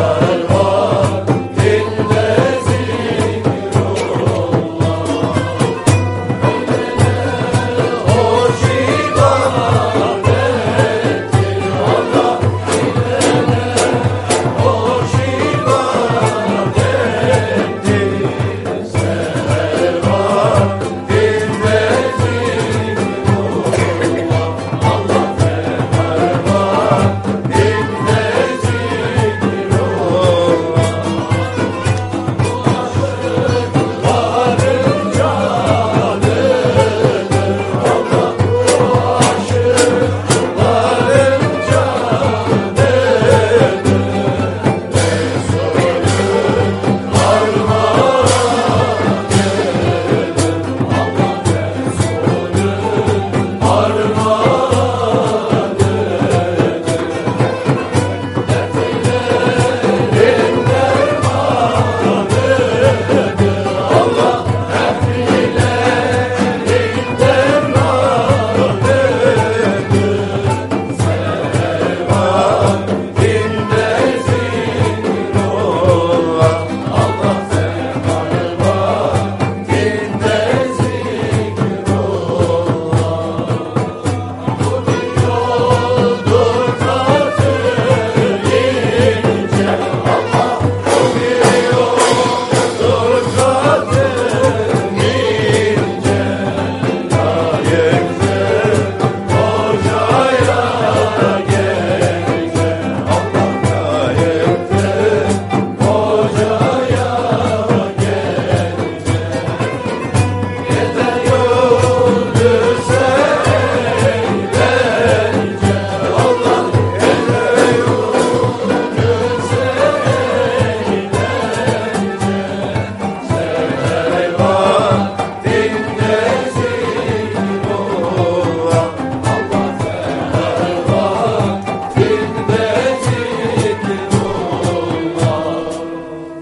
Bye.